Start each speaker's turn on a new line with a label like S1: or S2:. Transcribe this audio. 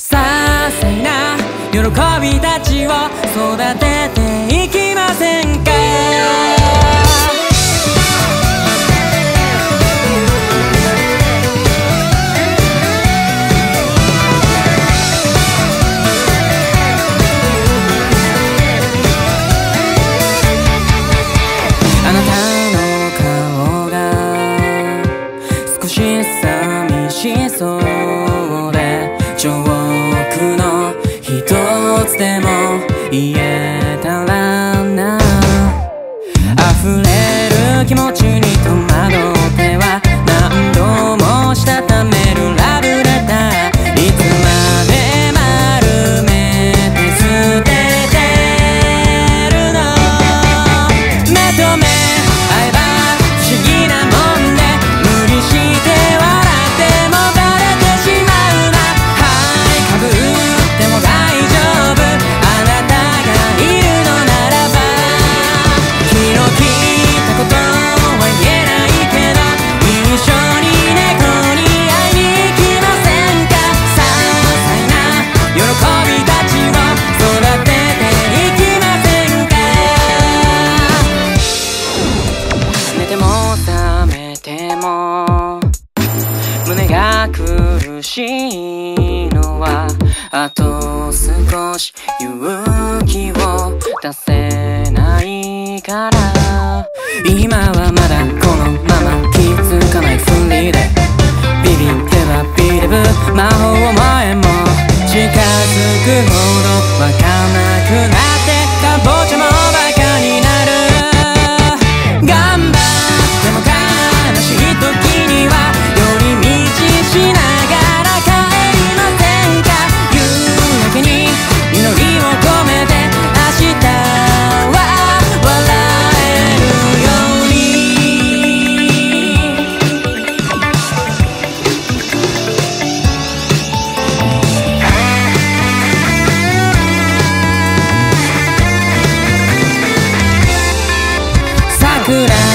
S1: 些細な。喜びたちを育てていきませんか？あなたの顔が少し寂しそう。でも言え苦しいのはあと少し勇気を出せないから。今はまだこのまま気づかないふりで。ビビってはビリブ。魔法を前も近づくほどわかなくなる。くら